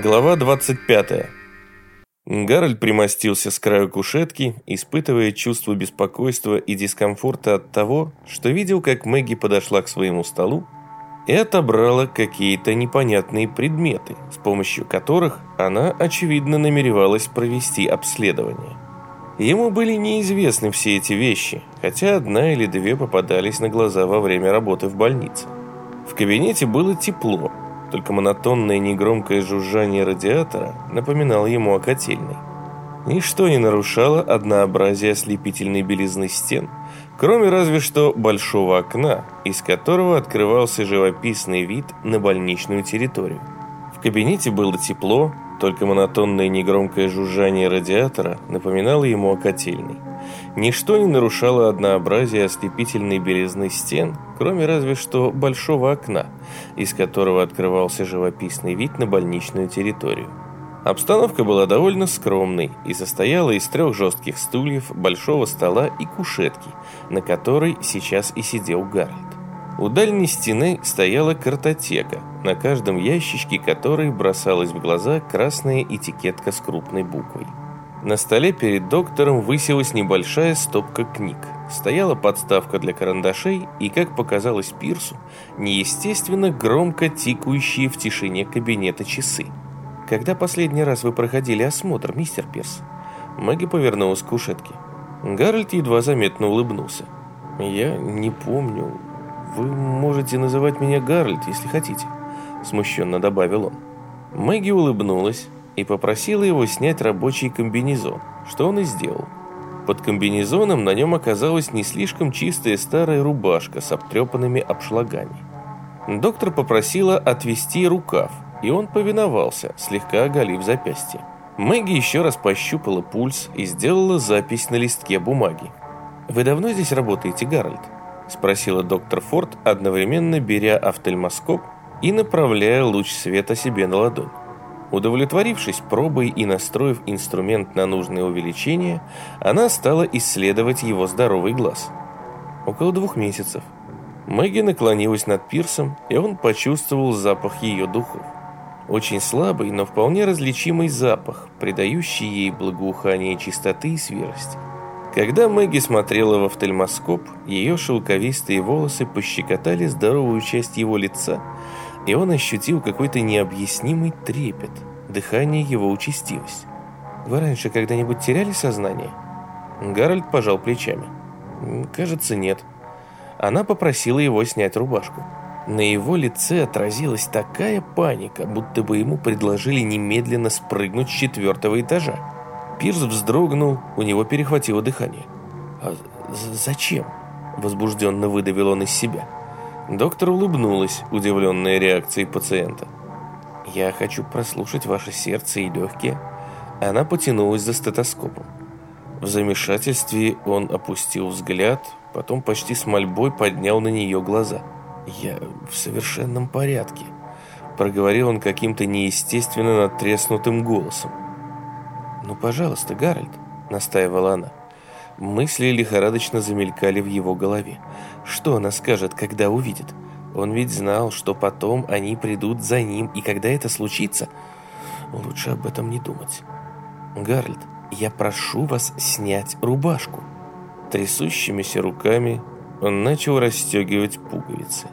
Глава 25. Гарольд примостился с краю кушетки, испытывая чувство беспокойства и дискомфорта от того, что видел, как Мэгги подошла к своему столу и отобрала какие-то непонятные предметы, с помощью которых она, очевидно, намеревалась провести обследование. Ему были неизвестны все эти вещи, хотя одна или две попадались на глаза во время работы в больнице. В кабинете было тепло, только монотонное негромкое жужжание радиатора напоминало ему о котельной. Ничто не нарушало однообразие ослепительной белизны стен, кроме разве что большого окна, из которого открывался живописный вид на больничную территорию. В кабинете было тепло, только монотонное негромкое жужжание радиатора напоминало ему о котельной. Ничто не нарушало однообразие ослепительной белизны стен, кроме разве что большого окна, из которого открывался живописный вид на больничную территорию. Обстановка была довольно скромной и состояла из трех жестких стульев, большого стола и кушетки, на которой сейчас и сидел Гарольд. У дальней стены стояла картотека, на каждом ящичке которой бросалась в глаза красная этикетка с крупной буквой. На столе перед доктором высилась небольшая стопка книг. Стояла подставка для карандашей и, как показалось Пирсу, неестественно громко тикающие в тишине кабинета часы. «Когда последний раз вы проходили осмотр, мистер Пирс?» Мэгги повернулась к кушетке. Гарольд едва заметно улыбнулся. «Я не помню. Вы можете называть меня Гарольд, если хотите», смущенно добавил он. Мэгги улыбнулась, и попросила его снять рабочий комбинезон, что он и сделал. Под комбинезоном на нем оказалась не слишком чистая старая рубашка с обтрепанными обшлагами. Доктор попросила отвести рукав, и он повиновался, слегка оголив запястье. Мэгги еще раз пощупала пульс и сделала запись на листке бумаги. «Вы давно здесь работаете, Гарольд?» – спросила доктор Форд, одновременно беря офтальмоскоп и направляя луч света себе на ладонь. Удовлетворившись пробой и настроив инструмент на нужное увеличение, она стала исследовать его здоровый глаз. Около двух месяцев. Мэгги наклонилась над пирсом, и он почувствовал запах ее духов. Очень слабый, но вполне различимый запах, придающий ей благоухание чистоты и свежести. Когда Мэгги смотрела в офтальмоскоп, ее шелковистые волосы пощекотали здоровую часть его лица – и он ощутил какой-то необъяснимый трепет. Дыхание его участилось. «Вы раньше когда-нибудь теряли сознание?» Гарольд пожал плечами. «Кажется, нет». Она попросила его снять рубашку. На его лице отразилась такая паника, будто бы ему предложили немедленно спрыгнуть с четвертого этажа. Пирс вздрогнул, у него перехватило дыхание. «А зачем?» – возбужденно выдавил он из себя. Доктор улыбнулась, удивленная реакцией пациента. «Я хочу прослушать ваше сердце и легкие». Она потянулась за стетоскопом. В замешательстве он опустил взгляд, потом почти с мольбой поднял на нее глаза. «Я в совершенном порядке», — проговорил он каким-то неестественно натреснутым голосом. «Ну, пожалуйста, Гарольд», — настаивала она. Мысли лихорадочно замелькали в его голове. Что она скажет, когда увидит? Он ведь знал, что потом они придут за ним, и когда это случится, лучше об этом не думать. «Гарольд, я прошу вас снять рубашку». Трясущимися руками он начал расстегивать пуговицы.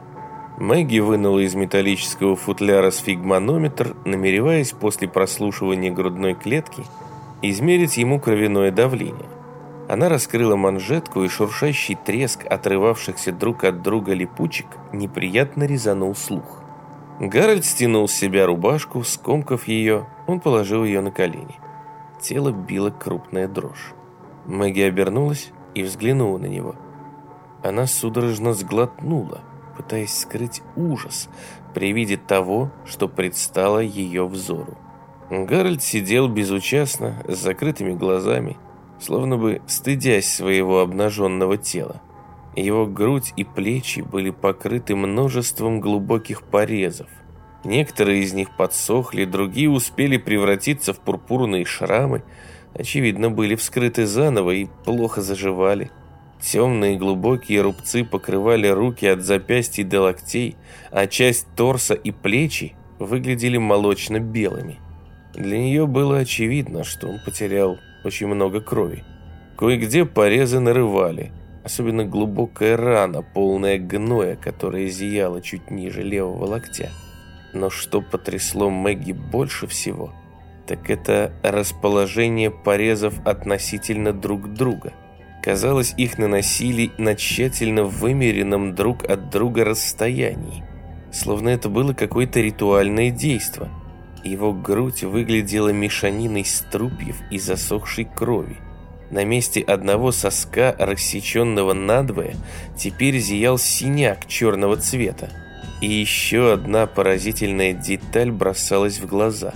Мэгги вынула из металлического футляра сфигманометр, намереваясь после прослушивания грудной клетки измерить ему кровяное давление. Она раскрыла манжетку, и шуршащий треск отрывавшихся друг от друга липучек неприятно резанул слух. Гарольд стянул с себя рубашку, скомкав ее, он положил ее на колени. Тело била крупная дрожь. Мэгги обернулась и взглянула на него. Она судорожно сглотнула, пытаясь скрыть ужас при виде того, что предстало ее взору. Гарольд сидел безучастно, с закрытыми глазами, словно бы стыдясь своего обнаженного тела. Его грудь и плечи были покрыты множеством глубоких порезов. Некоторые из них подсохли, другие успели превратиться в пурпурные шрамы, очевидно, были вскрыты заново и плохо заживали. Темные глубокие рубцы покрывали руки от запястья до локтей, а часть торса и плечи выглядели молочно-белыми. Для нее было очевидно, что он потерял очень много крови. Кое-где порезы нарывали, особенно глубокая рана, полная гноя, которая зияла чуть ниже левого локтя. Но что потрясло Мэгги больше всего, так это расположение порезов относительно друг друга. Казалось, их наносили на тщательно вымеренном друг от друга расстоянии, словно это было какое-то ритуальное действо. Его грудь выглядела мешаниной струпьев и засохшей крови. На месте одного соска, рассеченного надвое, теперь зиял синяк черного цвета. И еще одна поразительная деталь бросалась в глаза.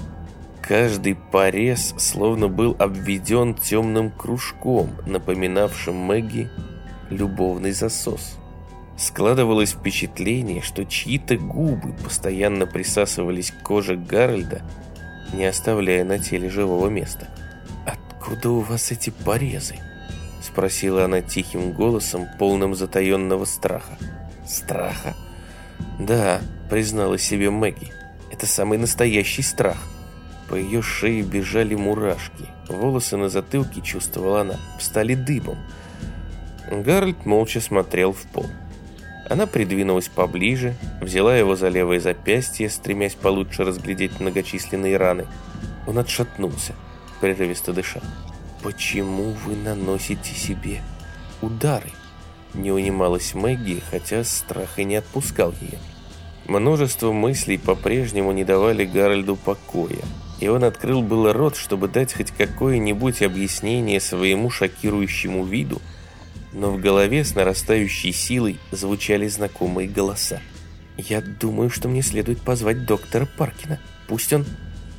Каждый порез словно был обведен темным кружком, напоминавшим Мэгги любовный засос. Складывалось впечатление, что чьи-то губы постоянно присасывались к коже Гарольда, не оставляя на теле живого места. «Откуда у вас эти порезы?» – спросила она тихим голосом, полным затаенного страха. «Страха?» «Да», – признала себе Мэгги, – «это самый настоящий страх». По ее шее бежали мурашки, волосы на затылке, чувствовала она, стали дыбом. Гарольд молча смотрел в пол. Она придвинулась поближе, взяла его за левое запястье, стремясь получше разглядеть многочисленные раны. Он отшатнулся, прерывисто дыша. «Почему вы наносите себе удары?» Не унималась Мэгги, хотя страх и не отпускал ее. Множество мыслей по-прежнему не давали Гарольду покоя, и он открыл было рот, чтобы дать хоть какое-нибудь объяснение своему шокирующему виду, но в голове с нарастающей силой звучали знакомые голоса. «Я думаю, что мне следует позвать доктора Паркина. Пусть он...»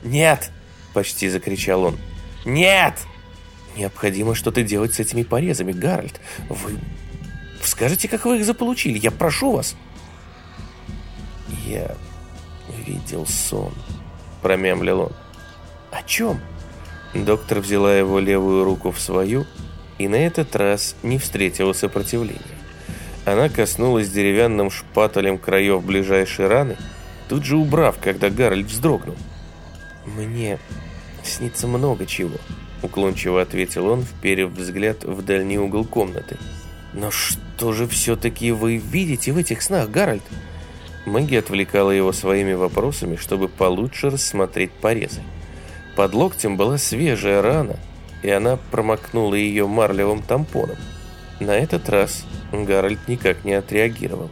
«Нет!» – почти закричал он. «Нет!» «Необходимо что-то делать с этими порезами, Гарольд. Вы... Скажите, как вы их заполучили? Я прошу вас!» «Я видел сон», – промямлил он. «О чем?» Доктор взяла его левую руку в свою и на этот раз не встретила сопротивления. Она коснулась деревянным шпателем краев ближайшей раны, тут же убрав, когда Гарольд вздрогнул. «Мне снится много чего», — уклончиво ответил он, вперев взгляд в дальний угол комнаты. «Но что же все-таки вы видите в этих снах, Гарольд?» Мэгги отвлекала его своими вопросами, чтобы получше рассмотреть порезы. Под локтем была свежая рана — и она промокнула ее марлевым тампоном. На этот раз Гарольд никак не отреагировал.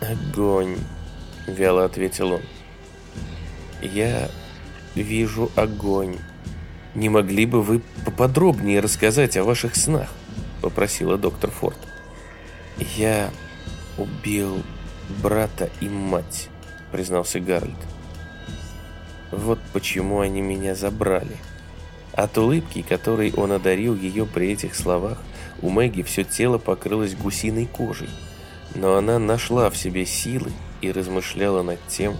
«Огонь», — вяло ответил он. «Я вижу огонь. Не могли бы вы поподробнее рассказать о ваших снах?» — попросила доктор Форд. «Я убил брата и мать», — признался Гарольд. «Вот почему они меня забрали». От улыбки, которой он одарил ее при этих словах, у Мэгги все тело покрылось гусиной кожей. Но она нашла в себе силы и размышляла над тем,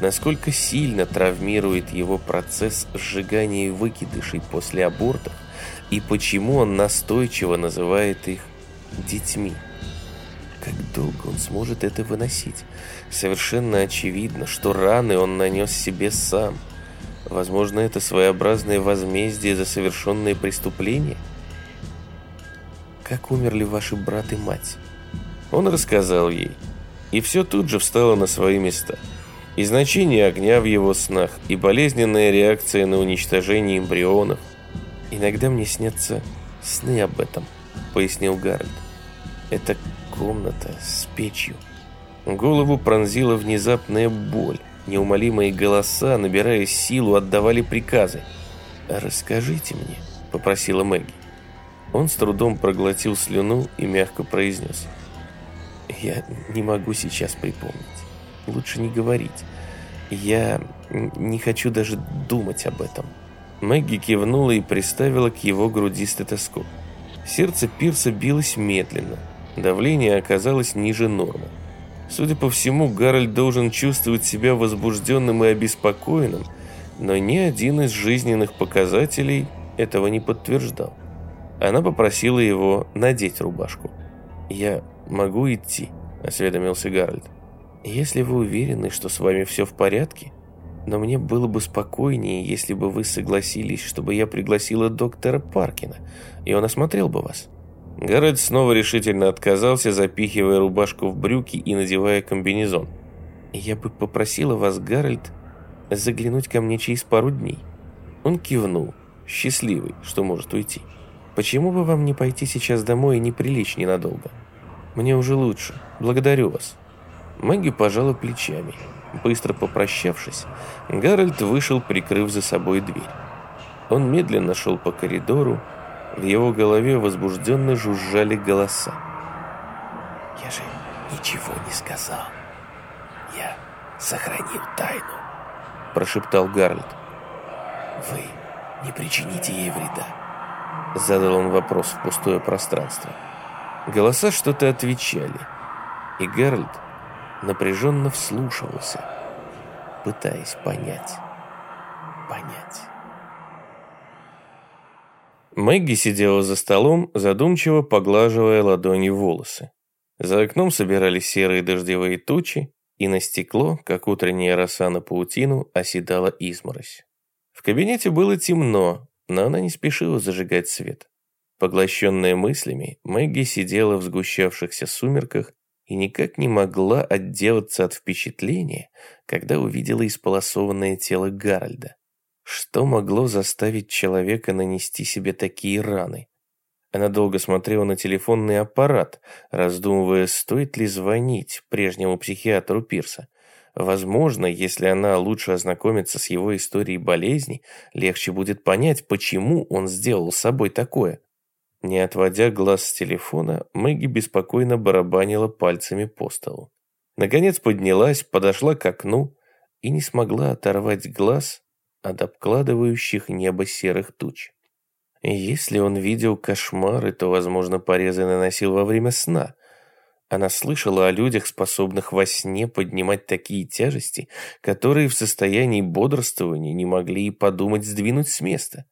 насколько сильно травмирует его процесс сжигания выкидышей после абортов и почему он настойчиво называет их детьми. Как долго он сможет это выносить? Совершенно очевидно, что раны он нанес себе сам – Возможно, это своеобразное возмездие за совершенные преступления? Как умерли ваши брат и мать? Он рассказал ей, и все тут же встало на свои места. И значение огня в его снах, и болезненная реакция на уничтожение эмбрионов. Иногда мне снятся сны об этом, пояснил Гарольд. Это комната с печью. Голову пронзила внезапная боль. Неумолимые голоса, набирая силу, отдавали приказы. «Расскажите мне», — попросила Мэгги. Он с трудом проглотил слюну и мягко произнес. «Я не могу сейчас припомнить. Лучше не говорить. Я не хочу даже думать об этом». Мэгги кивнула и приставила к его груди стетоскоп. Сердце Пирса билось медленно. Давление оказалось ниже нормы. Судя по всему, Гарольд должен чувствовать себя возбужденным и обеспокоенным, но ни один из жизненных показателей этого не подтверждал. Она попросила его надеть рубашку. «Я могу идти?» – осведомился Гарольд. «Если вы уверены, что с вами все в порядке?» Но мне было бы спокойнее, если бы вы согласились, чтобы я пригласила доктора Паркина, и он осмотрел бы вас». Гарольд снова решительно отказался, запихивая рубашку в брюки и надевая комбинезон. «Я бы попросила вас, Гарольд, заглянуть ко мне через пару дней». Он кивнул, счастливый, что может уйти. «Почему бы вам не пойти сейчас домой и не прилечь ненадолго? Мне уже лучше. Благодарю вас». Мэгги пожала плечами. Быстро попрощавшись, Гарольд вышел, прикрыв за собой дверь. Он медленно шел по коридору, в его голове возбужденно жужжали голоса. «Я же ничего не сказал. Я сохранил тайну», – прошептал Гарольд. «Вы не причините ей вреда?» Задал он вопрос в пустое пространство. Голоса что-то отвечали, и Гарольд напряженно вслушивался, пытаясь понять. Понять. Мэгги сидела за столом, задумчиво поглаживая ладонью волосы. За окном собирались серые дождевые тучи, и на стекло, как утренняя роса на паутину, оседала изморозь. В кабинете было темно, но она не спешила зажигать свет. Поглощенная мыслями, Мэгги сидела в сгущавшихся сумерках и никак не могла отделаться от впечатления, когда увидела исполосованное тело Гарольда. Что могло заставить человека нанести себе такие раны? Она долго смотрела на телефонный аппарат, раздумывая, стоит ли звонить прежнему психиатру Пирса. Возможно, если она лучше ознакомится с его историей болезни, легче будет понять, почему он сделал с собой такое. Не отводя глаз с телефона, Мэгги беспокойно барабанила пальцами по столу. Наконец поднялась, подошла к окну и не смогла оторвать глаз от обкладывающих небо серых туч. Если он видел кошмары, то, возможно, порезы наносил во время сна. Она слышала о людях, способных во сне поднимать такие тяжести, которые в состоянии бодрствования не могли и подумать сдвинуть с места.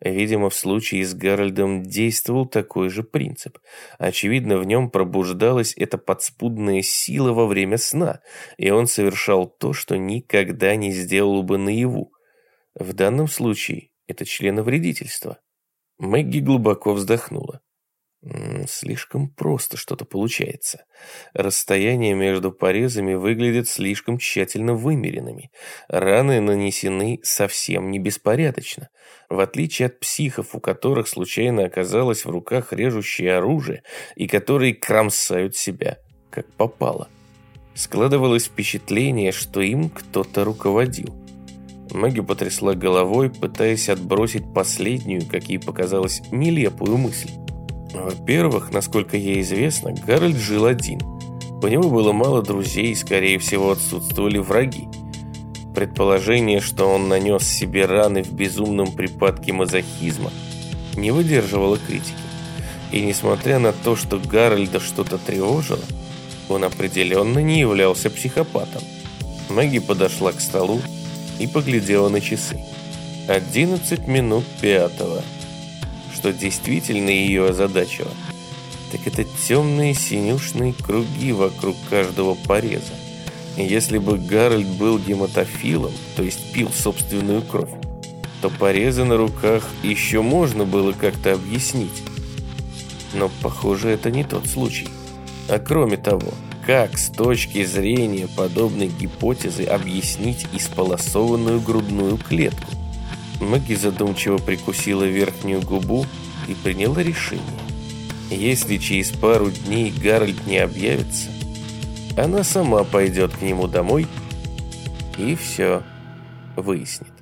Видимо, в случае с Гарольдом действовал такой же принцип. Очевидно, в нем пробуждалась эта подспудная сила во время сна, и он совершал то, что никогда не сделал бы наяву. В данном случае это членовредительство. Мэгги глубоко вздохнула. Слишком просто что-то получается. Расстояние между порезами выглядит слишком тщательно вымеренными. Раны нанесены совсем не беспорядочно. В отличие от психов, у которых случайно оказалось в руках режущее оружие и которые кромсают себя, как попало. Складывалось впечатление, что им кто-то руководил. Мэгги потрясла головой, пытаясь отбросить последнюю, как ей показалось, нелепую мысль. Во-первых, насколько ей известно, Гарольд жил один. У него было мало друзей и, скорее всего, отсутствовали враги. Предположение, что он нанес себе раны в безумном припадке мазохизма, не выдерживало критики. И несмотря на то, что Гарольда что-то тревожило, он определенно не являлся психопатом. Мэгги подошла к столу, и поглядела на часы. 11 минут пятого. Что действительно ее озадачило, так это темные синюшные круги вокруг каждого пореза. Если бы Гарольд был гематофилом, то есть пил собственную кровь, то порезы на руках еще можно было как-то объяснить. Но, похоже, это не тот случай. А кроме того, как с точки зрения подобной гипотезы объяснить исполосованную грудную клетку? Маги задумчиво прикусила верхнюю губу и приняла решение. Если через пару дней Гарольд не объявится, она сама пойдет к нему домой и все выяснит.